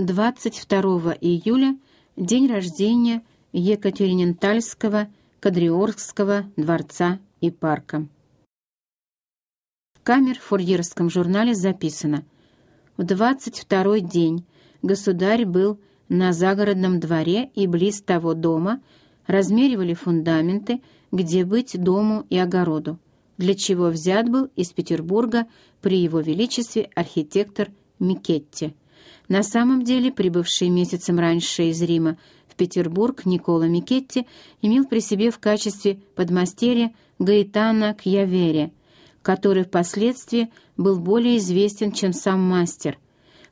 22 июля – день рождения Екатеринентальского Кадриоргского дворца и парка. В камер-фурьерском журнале записано «В 22 день государь был на загородном дворе и близ того дома размеривали фундаменты, где быть дому и огороду, для чего взят был из Петербурга при его величестве архитектор Микетти. На самом деле, прибывший месяцем раньше из Рима в Петербург Никола Микетти имел при себе в качестве подмастерья Гаэтана Кьявери, который впоследствии был более известен, чем сам мастер.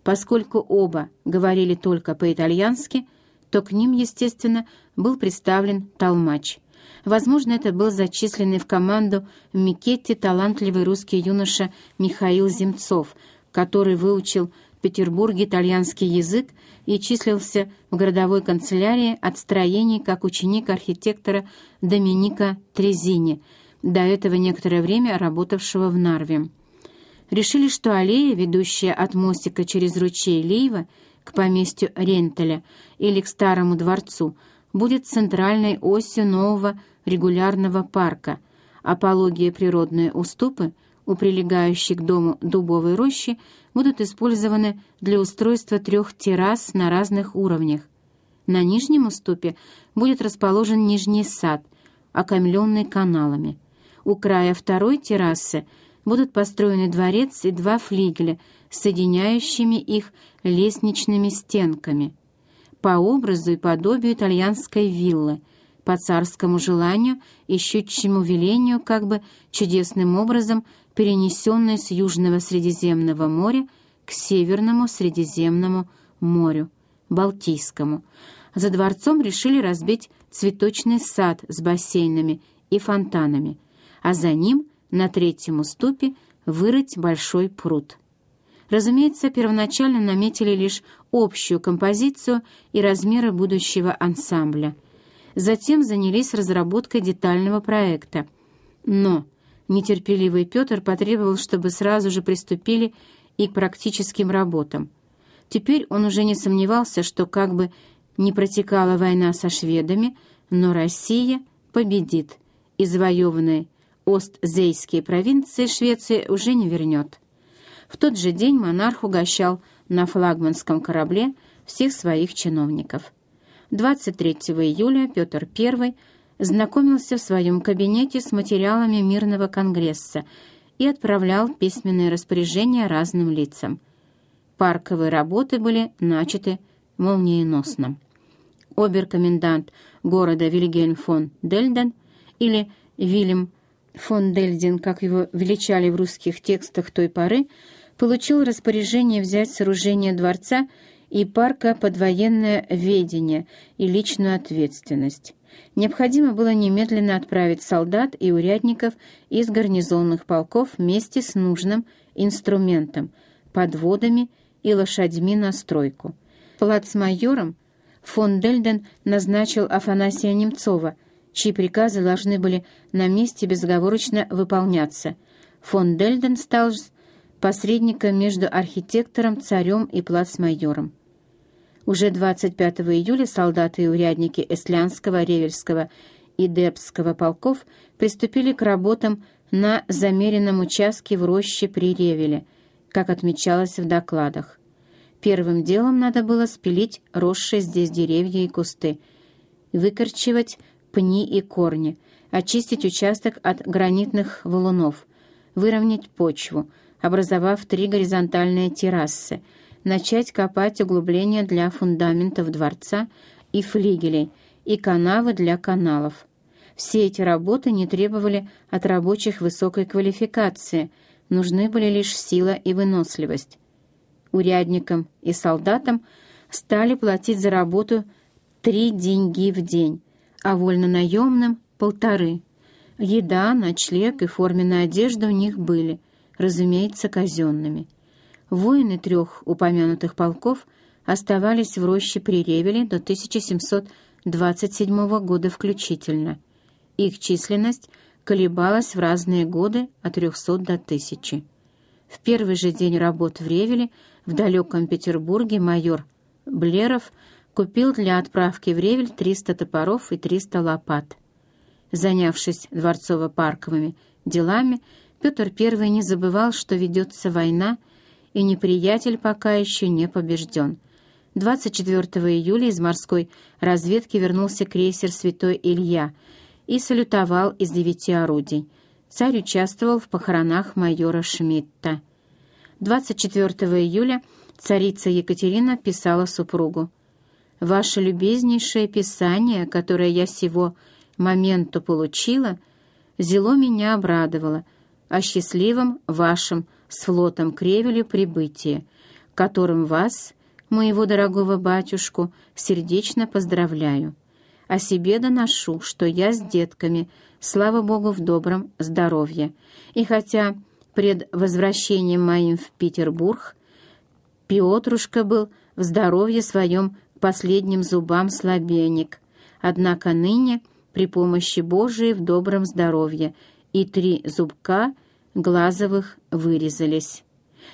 Поскольку оба говорили только по-итальянски, то к ним, естественно, был представлен толмач. Возможно, это был зачисленный в команду Микетти талантливый русский юноша Михаил Земцов, который выучил Петербурге итальянский язык и числился в городовой канцелярии от строений как ученик архитектора Доминика Трезини, до этого некоторое время работавшего в Нарве. Решили, что аллея, ведущая от мостика через ручей Лейва к поместью Рентеля или к Старому дворцу, будет центральной осью нового регулярного парка, а пологие природные уступы у прилегающей к дому дубовой рощи будут использованы для устройства трех террас на разных уровнях. На нижнем уступе будет расположен нижний сад, окаймленный каналами. У края второй террасы будут построены дворец и два флигеля, соединяющими их лестничными стенками. По образу и подобию итальянской виллы, по царскому желанию и щучьему велению, как бы чудесным образом перенесенной с Южного Средиземного моря к Северному Средиземному морю, Балтийскому. За дворцом решили разбить цветочный сад с бассейнами и фонтанами, а за ним на третьем уступе вырыть большой пруд. Разумеется, первоначально наметили лишь общую композицию и размеры будущего ансамбля. Затем занялись разработкой детального проекта. Но Нетерпеливый Петр потребовал, чтобы сразу же приступили и к практическим работам. Теперь он уже не сомневался, что как бы не протекала война со шведами, но Россия победит, и завоеванные Остзейские провинции Швеции уже не вернет. В тот же день монарх угощал на флагманском корабле всех своих чиновников. 23 июля Петр I знакомился в своем кабинете с материалами Мирного конгресса и отправлял письменные распоряжения разным лицам. Парковые работы были начаты молниеносно. Оберкомендант города Вильгельм фон Дельден или Вильям фон Дельден, как его величали в русских текстах той поры, получил распоряжение взять сооружение дворца и парка под военное ведение и личную ответственность. Необходимо было немедленно отправить солдат и урядников из гарнизонных полков вместе с нужным инструментом, подводами и лошадьми на стройку. Плацмайором фон Дельден назначил Афанасия Немцова, чьи приказы должны были на месте безоговорочно выполняться. Фон Дельден стал посредником между архитектором, царем и плацмайором. Уже 25 июля солдаты и урядники Эстлянского, Ревельского и Депского полков приступили к работам на замеренном участке в роще при Ревеле, как отмечалось в докладах. Первым делом надо было спилить росшие здесь деревья и кусты, выкорчевать пни и корни, очистить участок от гранитных валунов, выровнять почву, образовав три горизонтальные террасы — начать копать углубления для фундаментов дворца и флигелей, и канавы для каналов. Все эти работы не требовали от рабочих высокой квалификации, нужны были лишь сила и выносливость. Урядникам и солдатам стали платить за работу три деньги в день, а вольнонаемным — полторы. Еда, ночлег и форменная одежда у них были, разумеется, казенными. Воины трех упомянутых полков оставались в роще при Ревеле до 1727 года включительно. Их численность колебалась в разные годы от 300 до 1000. В первый же день работ в Ревеле в далеком Петербурге майор Блеров купил для отправки в Ревель 300 топоров и 300 лопат. Занявшись дворцово-парковыми делами, Петр I не забывал, что ведется война, и неприятель пока еще не побежден. 24 июля из морской разведки вернулся крейсер «Святой Илья» и салютовал из девяти орудий. Царь участвовал в похоронах майора Шмидта. 24 июля царица Екатерина писала супругу. «Ваше любезнейшее писание, которое я сего моменту получила, зело меня обрадовало о счастливом вашем с флотом Кревелю прибытии, которым вас, моего дорогого батюшку, сердечно поздравляю. О себе доношу, что я с детками, слава Богу, в добром здоровье. И хотя пред возвращением моим в Петербург Петрушка был в здоровье своем к последним зубам слабенек, однако ныне при помощи Божией в добром здоровье и три зубка глазовых вырезались.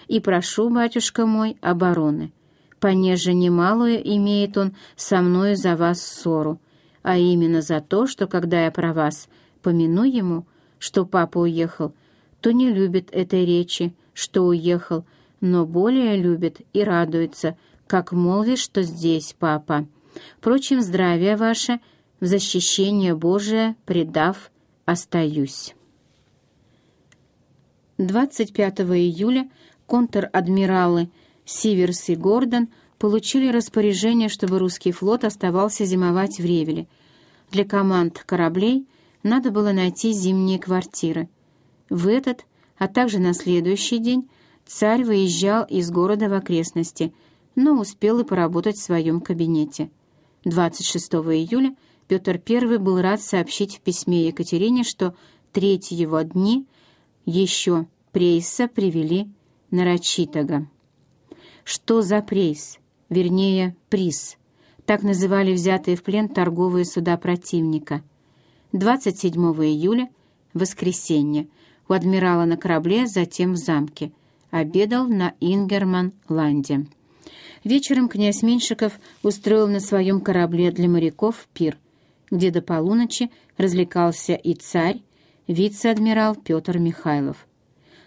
И прошу, батюшка мой, обороны, понеже немалую имеет он со мною за вас ссору, а именно за то, что когда я про вас помяну ему, что папа уехал, то не любит этой речи, что уехал, но более любит и радуется, как молвишь, что здесь, папа. Впрочем, здравие ваше, в защищение Божие предав, остаюсь». 25 июля контр-адмиралы Сиверс и Гордон получили распоряжение, чтобы русский флот оставался зимовать в Ревеле. Для команд кораблей надо было найти зимние квартиры. В этот, а также на следующий день царь выезжал из города в окрестности, но успел и поработать в своем кабинете. 26 июля Петр I был рад сообщить в письме Екатерине, что третьи его дни еще прейса привели нарочитого. Что за прейс? Вернее, приз. Так называли взятые в плен торговые суда противника. 27 июля, воскресенье, у адмирала на корабле, затем в замке. Обедал на Ингерман-Ланде. Вечером князь Меньшиков устроил на своем корабле для моряков пир, где до полуночи развлекался и царь, вице-адмирал Петр Михайлов.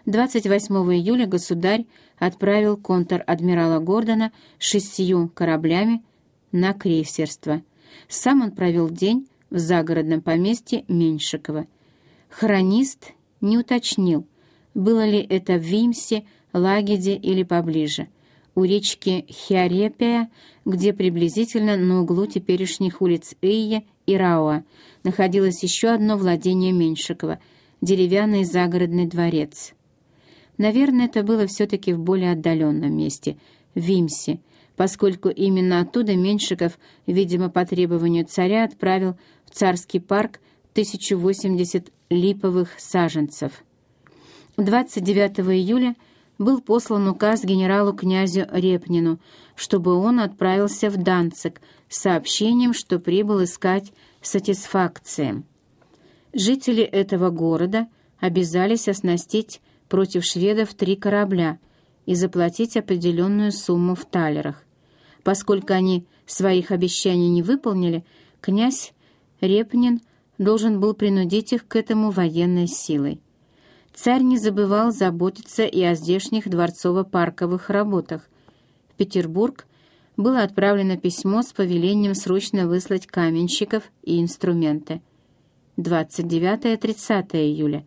28 июля государь отправил контр-адмирала Гордона шестью кораблями на крейсерство. Сам он провел день в загородном поместье Меньшикова. Хронист не уточнил, было ли это в Вимсе, Лагеде или поближе, у речки Хиарепия, где приблизительно на углу теперешних улиц Ия и Рауа находилось еще одно владение Меньшикова — деревянный загородный дворец. Наверное, это было все-таки в более отдаленном месте — Вимсе, поскольку именно оттуда Меньшиков, видимо, по требованию царя отправил в царский парк 1080 липовых саженцев. 29 июля был послан указ генералу-князю Репнину, чтобы он отправился в Данцик сообщением, что прибыл искать сатисфакции. Жители этого города обязались оснастить против шведов три корабля и заплатить определенную сумму в талерах. Поскольку они своих обещаний не выполнили, князь Репнин должен был принудить их к этому военной силой. Царь не забывал заботиться и о здешних дворцово-парковых работах. В Петербург было отправлено письмо с повелением срочно выслать каменщиков и инструменты. 29-30 июля.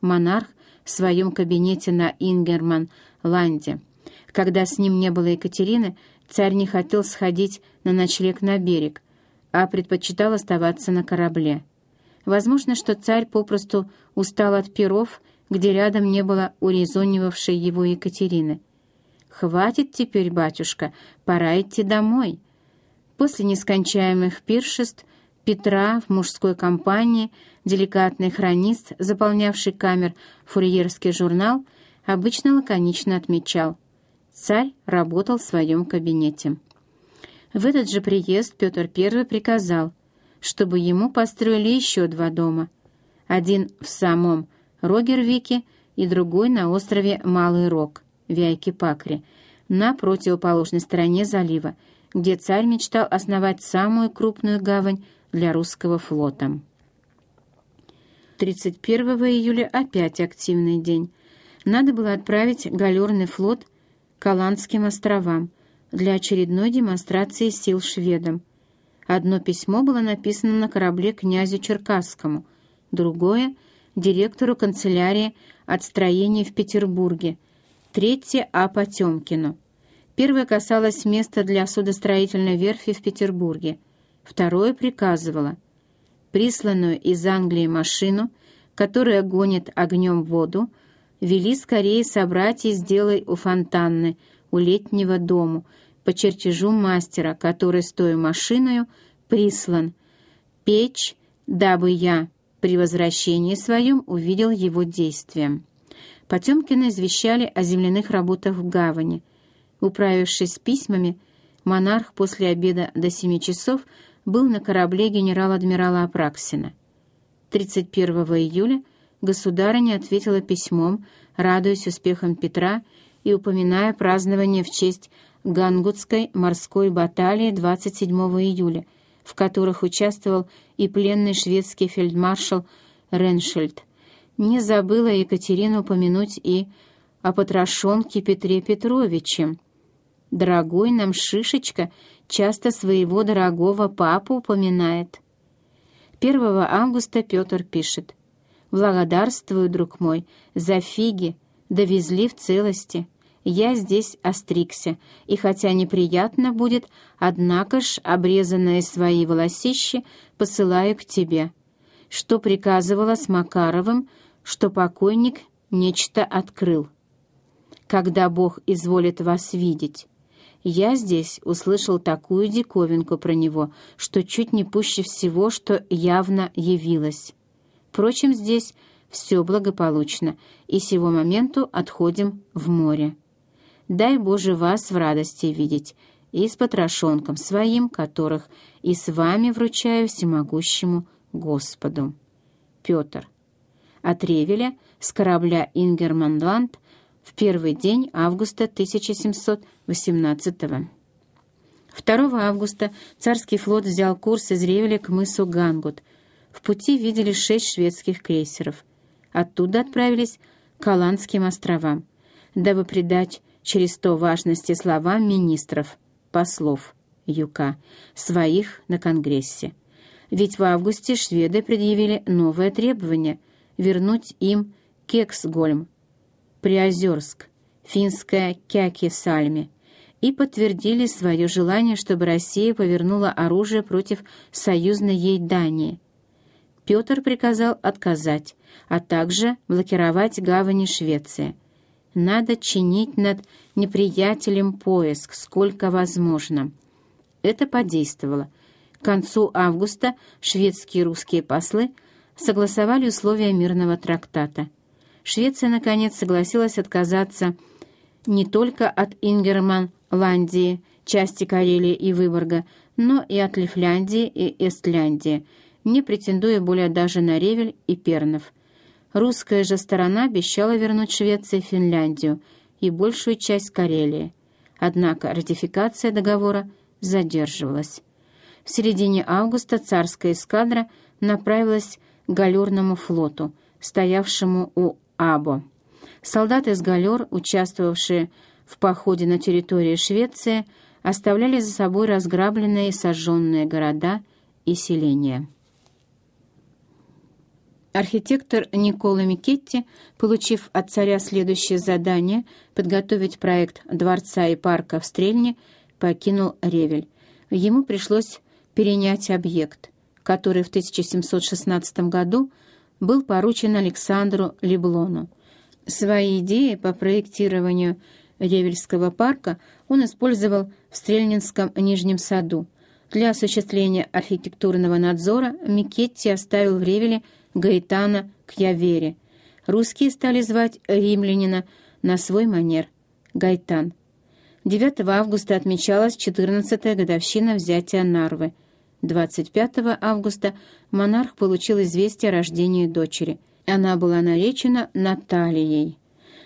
Монарх в своем кабинете на Ингерман-Ланде. Когда с ним не было Екатерины, царь не хотел сходить на ночлег на берег, а предпочитал оставаться на корабле. Возможно, что царь попросту устал от перов где рядом не было урезонивавшей его Екатерины. «Хватит теперь, батюшка, пора идти домой». После нескончаемых пиршеств Петра в мужской компании, деликатный хронист, заполнявший камер фурьерский журнал, обычно лаконично отмечал «Царь работал в своем кабинете». В этот же приезд Петр I приказал, чтобы ему построили еще два дома. Один в самом Рогервике и другой на острове Малый Рог, в Яйке-Пакре, на противоположной стороне залива, где царь мечтал основать самую крупную гавань для русского флота. 31 июля опять активный день. Надо было отправить галерный флот к Аландским островам для очередной демонстрации сил шведам. Одно письмо было написано на корабле князю Черкасскому, другое — директору канцелярии отстроения в Петербурге, третье — А. Потемкину. Первое касалось места для судостроительной верфи в Петербурге, второе приказывало присланную из Англии машину, которая гонит огнем воду, вели скорее собрать и сделай у фонтанны, у летнего дому, по чертежу мастера, который, стоя машиною, прислан, печь, дабы я при возвращении своем увидел его действия. Потемкины извещали о земляных работах в гавани. Управившись письмами, монарх после обеда до семи часов был на корабле генерал-адмирала Апраксина. 31 июля государыня ответила письмом, радуясь успехам Петра и упоминая празднование в честь Гангутской морской баталии 27 июля, в которых участвовал и пленный шведский фельдмаршал Реншельд. Не забыла Екатерина упомянуть и о потрошонке Петре Петровиче. Дорогой нам Шишечка часто своего дорогого папу упоминает. 1 августа Петр пишет. «Благодарствую, друг мой, за фиги, довезли в целости я здесь остригся, и хотя неприятно будет, однако ж, обрезанные свои волосищи, посылаю к тебе. Что приказывала с Макаровым, что покойник нечто открыл. Когда Бог изволит вас видеть. Я здесь услышал такую диковинку про него, что чуть не пуще всего, что явно явилось. Впрочем, здесь все благополучно, и сего моменту отходим в море. Дай Боже вас в радости видеть, и с потрошонком своим, которых и с вами вручаю всемогущему Господу. Петр. От Ревеля с корабля «Ингерманланд» в первый день августа 1718 -го. 2 августа царский флот взял курс из Ревеля к мысу Гангут. В пути видели шесть шведских крейсеров. Оттуда отправились к Аландским островам, дабы придать через то важности словам министров, послов Юка, своих на Конгрессе. Ведь в августе шведы предъявили новое требование — вернуть им Кексгольм, Приозерск, финское Кяки-Сальме, и подтвердили свое желание, чтобы Россия повернула оружие против союзной ей Дании. Петр приказал отказать, а также блокировать гавани Швеции — надо чинить над неприятелем поиск, сколько возможно. Это подействовало. К концу августа шведские русские послы согласовали условия мирного трактата. Швеция, наконец, согласилась отказаться не только от Ингерман-Ландии, части Карелии и Выборга, но и от Лифляндии и Эстляндии, не претендуя более даже на Ревель и Пернов – Русская же сторона обещала вернуть Швеции Финляндию и большую часть Карелии. Однако ратификация договора задерживалась. В середине августа царская эскадра направилась галерному флоту, стоявшему у Або. Солдаты из галер, участвовавшие в походе на территории Швеции, оставляли за собой разграбленные и сожженные города и селения. Архитектор Никола Микетти, получив от царя следующее задание подготовить проект дворца и парка в Стрельне, покинул Ревель. Ему пришлось перенять объект, который в 1716 году был поручен Александру Леблону. Свои идеи по проектированию Ревельского парка он использовал в Стрельнинском Нижнем саду. Для осуществления архитектурного надзора Микетти оставил в Ревеле Гаэтана к Явере. Русские стали звать римлянина на свой манер — Гайтан. 9 августа отмечалась 14-я годовщина взятия Нарвы. 25 августа монарх получил известие о рождении дочери. Она была наречена Наталией.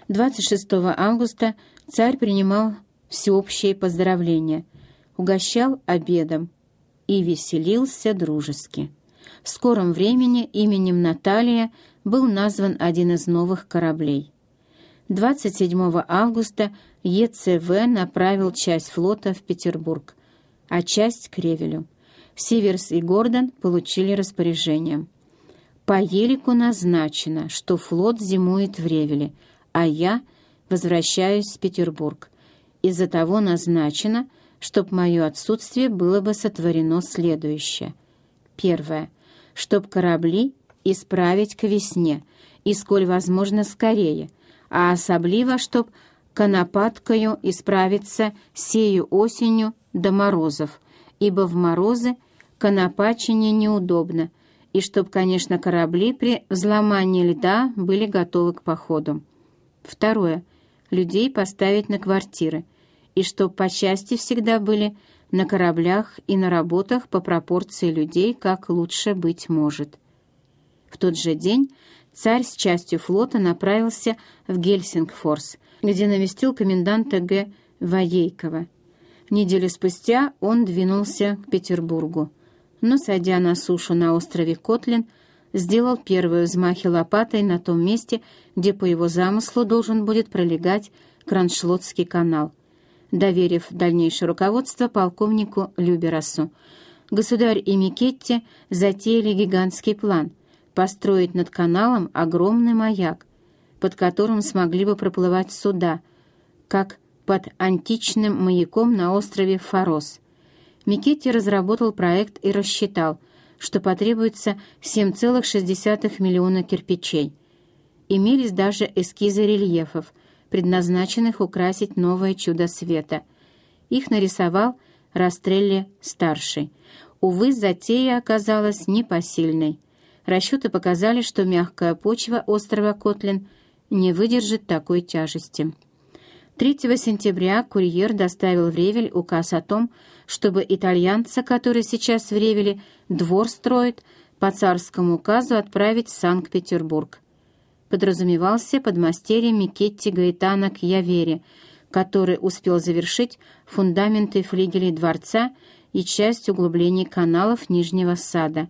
26 августа царь принимал в всеобщее поздравление, угощал обедом и веселился дружески. В скором времени именем Наталья был назван один из новых кораблей. 27 августа ЕЦВ направил часть флота в Петербург, а часть — к Ревелю. Сиверс и Гордон получили распоряжение. По елику назначено, что флот зимует в Ревеле, а я возвращаюсь в Петербург. Из-за того назначено, чтоб мое отсутствие было бы сотворено следующее. Первое. Чтоб корабли исправить к весне, и сколь возможно скорее, а особливо, чтоб конопаткою исправиться сею осенью до морозов, ибо в морозы конопачение неудобно, и чтоб, конечно, корабли при взломании льда были готовы к походу. Второе. Людей поставить на квартиры, и чтоб по части всегда были на кораблях и на работах по пропорции людей, как лучше быть может. В тот же день царь с частью флота направился в Гельсингфорс, где навестил коменданта Г. Воейкова. Неделю спустя он двинулся к Петербургу, но, сойдя на сушу на острове Котлин, сделал первые взмахи лопатой на том месте, где по его замыслу должен будет пролегать Кроншлотский канал, доверив дальнейшее руководство полковнику Люберасу. Государь и Микетти затеяли гигантский план — построить над каналом огромный маяк, под которым смогли бы проплывать суда, как под античным маяком на острове Фарос. Микетти разработал проект и рассчитал, что потребуется 7,6 миллиона кирпичей. Имелись даже эскизы рельефов, предназначенных украсить новое чудо света. Их нарисовал Растрелли-старший. Увы, затея оказалась непосильной. Расчеты показали, что мягкая почва острова Котлин не выдержит такой тяжести. 3 сентября курьер доставил в Ревель указ о том, чтобы итальянца, который сейчас в Ревеле двор строит, по царскому указу отправить в Санкт-Петербург. Подразумевался подмастерье Микетти Гаэтана к который успел завершить фундаменты флигелей дворца и часть углублений каналов Нижнего сада.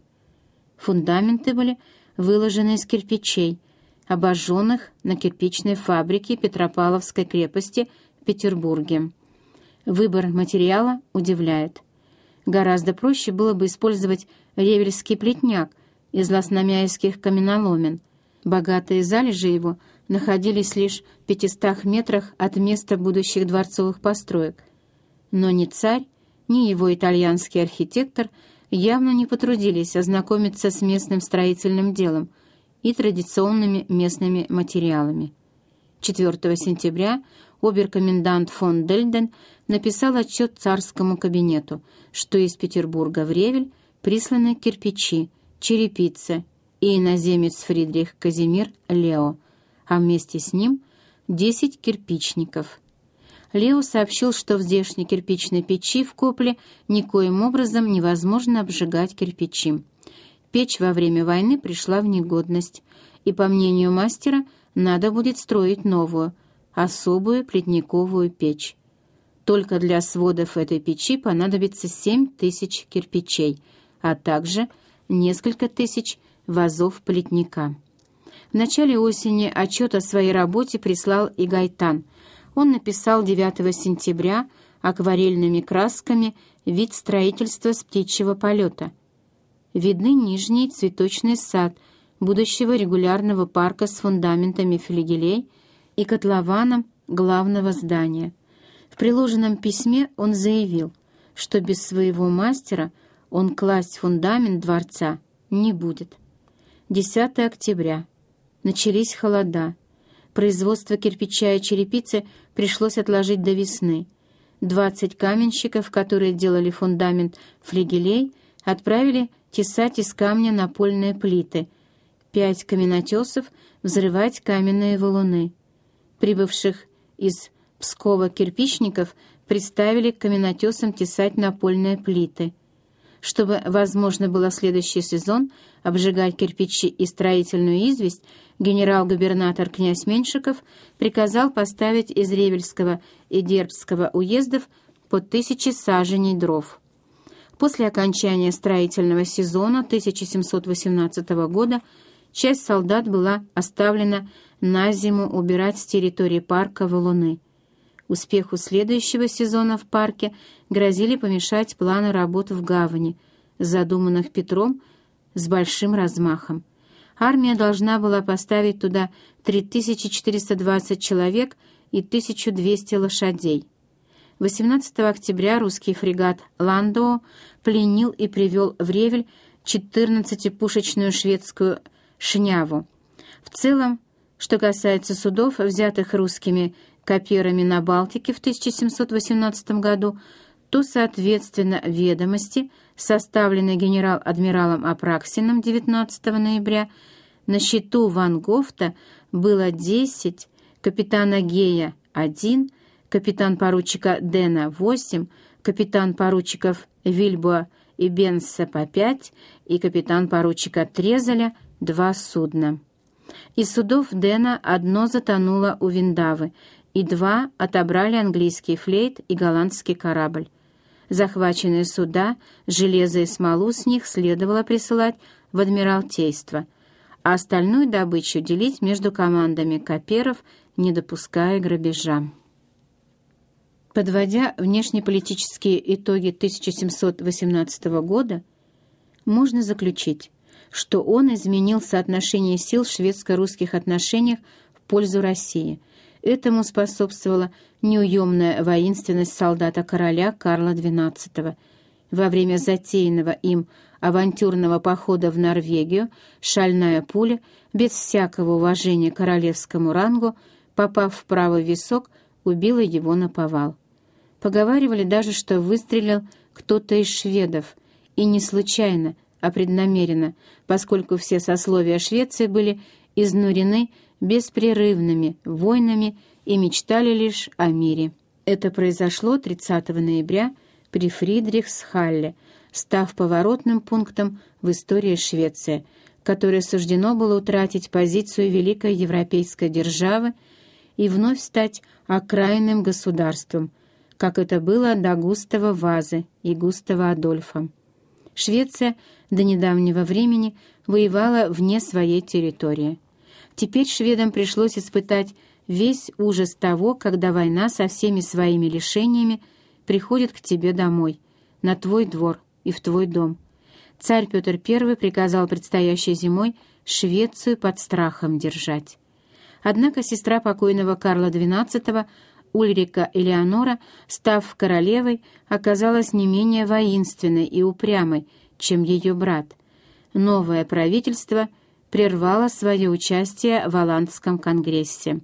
Фундаменты были выложены из кирпичей, обожженных на кирпичной фабрике Петропавловской крепости в Петербурге. Выбор материала удивляет. Гораздо проще было бы использовать ревельский плетняк из лосномяйских каменоломен. Богатые залежи его находились лишь в 500 метрах от места будущих дворцовых построек. Но ни царь, ни его итальянский архитектор явно не потрудились ознакомиться с местным строительным делом – и традиционными местными материалами. 4 сентября оберкомендант фон Дельден написал отчет царскому кабинету, что из Петербурга в Ревель присланы кирпичи, черепица и иноземец Фридрих Казимир Лео, а вместе с ним 10 кирпичников. Лео сообщил, что в здешней кирпичной печи в Копле никоим образом невозможно обжигать кирпичи. Печь во время войны пришла в негодность, и, по мнению мастера, надо будет строить новую, особую плетниковую печь. Только для сводов этой печи понадобится 7 тысяч кирпичей, а также несколько тысяч вазов плетника. В начале осени отчет о своей работе прислал и Гайтан. Он написал 9 сентября акварельными красками вид строительства с птичьего полета — видны нижний цветочный сад будущего регулярного парка с фундаментами флигелей и котлованом главного здания. В приложенном письме он заявил, что без своего мастера он класть фундамент дворца не будет. 10 октября. Начались холода. Производство кирпича и черепицы пришлось отложить до весны. 20 каменщиков, которые делали фундамент флигелей, отправили тесать из камня напольные плиты, пять каменотесов взрывать каменные валуны. Прибывших из Пскова кирпичников приставили к каменотесам тесать напольные плиты. Чтобы возможно было в следующий сезон обжигать кирпичи и строительную известь, генерал-губернатор князь Меньшиков приказал поставить из Ревельского и Дербского уездов по тысяче саженей дров. После окончания строительного сезона 1718 года часть солдат была оставлена на зиму убирать с территории парка валуны. Успеху следующего сезона в парке грозили помешать планы работ в гавани, задуманных Петром с большим размахом. Армия должна была поставить туда 3420 человек и 1200 лошадей. 18 октября русский фрегат «Ландо» пленил и привел в Ревель 14-пушечную шведскую «Шняву». В целом, что касается судов, взятых русскими копирами на Балтике в 1718 году, то, соответственно, ведомости, составленные генерал-адмиралом Апраксином 19 ноября, на счету Ван Гофта было 10, капитана Гея – 1, капитан-поручика Дэна – 8, капитан-поручиков Вильбоа и Бенса по 5 и капитан-поручика Трезеля – 2 судна. Из судов Дэна одно затонуло у Виндавы, и два отобрали английский флейт и голландский корабль. Захваченные суда, железо и смолу с них следовало присылать в Адмиралтейство, а остальную добычу делить между командами каперов, не допуская грабежа. Подводя внешнеполитические итоги 1718 года, можно заключить, что он изменил соотношение сил в шведско-русских отношениях в пользу России – Этому способствовала неуемная воинственность солдата короля Карла XII. Во время затеянного им авантюрного похода в Норвегию шальная пуля, без всякого уважения к королевскому рангу, попав в правый висок, убила его на повал. Поговаривали даже, что выстрелил кто-то из шведов, и не случайно, а преднамеренно, поскольку все сословия Швеции были изнурены беспрерывными войнами и мечтали лишь о мире. Это произошло 30 ноября при Фридрихсхалле, став поворотным пунктом в истории Швеции, которой суждено было утратить позицию великой европейской державы и вновь стать окраинным государством, как это было до Густава Вазы и Густава Адольфа. Швеция до недавнего времени воевала вне своей территории. Теперь шведам пришлось испытать весь ужас того, когда война со всеми своими лишениями приходит к тебе домой, на твой двор и в твой дом. Царь Петр I приказал предстоящей зимой Швецию под страхом держать. Однако сестра покойного Карла XII, Ульрика Элеонора, став королевой, оказалась не менее воинственной и упрямой, чем ее брат. Новое правительство – прервала свое участие в Оландском конгрессе.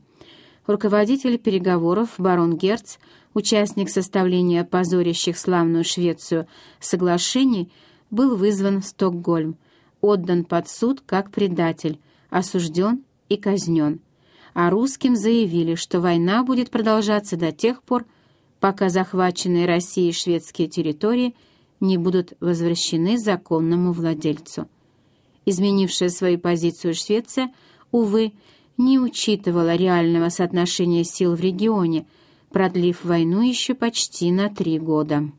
Руководитель переговоров барон Герц, участник составления позорящих славную Швецию соглашений, был вызван в Стокгольм, отдан под суд как предатель, осужден и казнен. А русским заявили, что война будет продолжаться до тех пор, пока захваченные Россией шведские территории не будут возвращены законному владельцу изменившая свою позицию Швеция, увы, не учитывала реального соотношения сил в регионе, продлив войну еще почти на три года.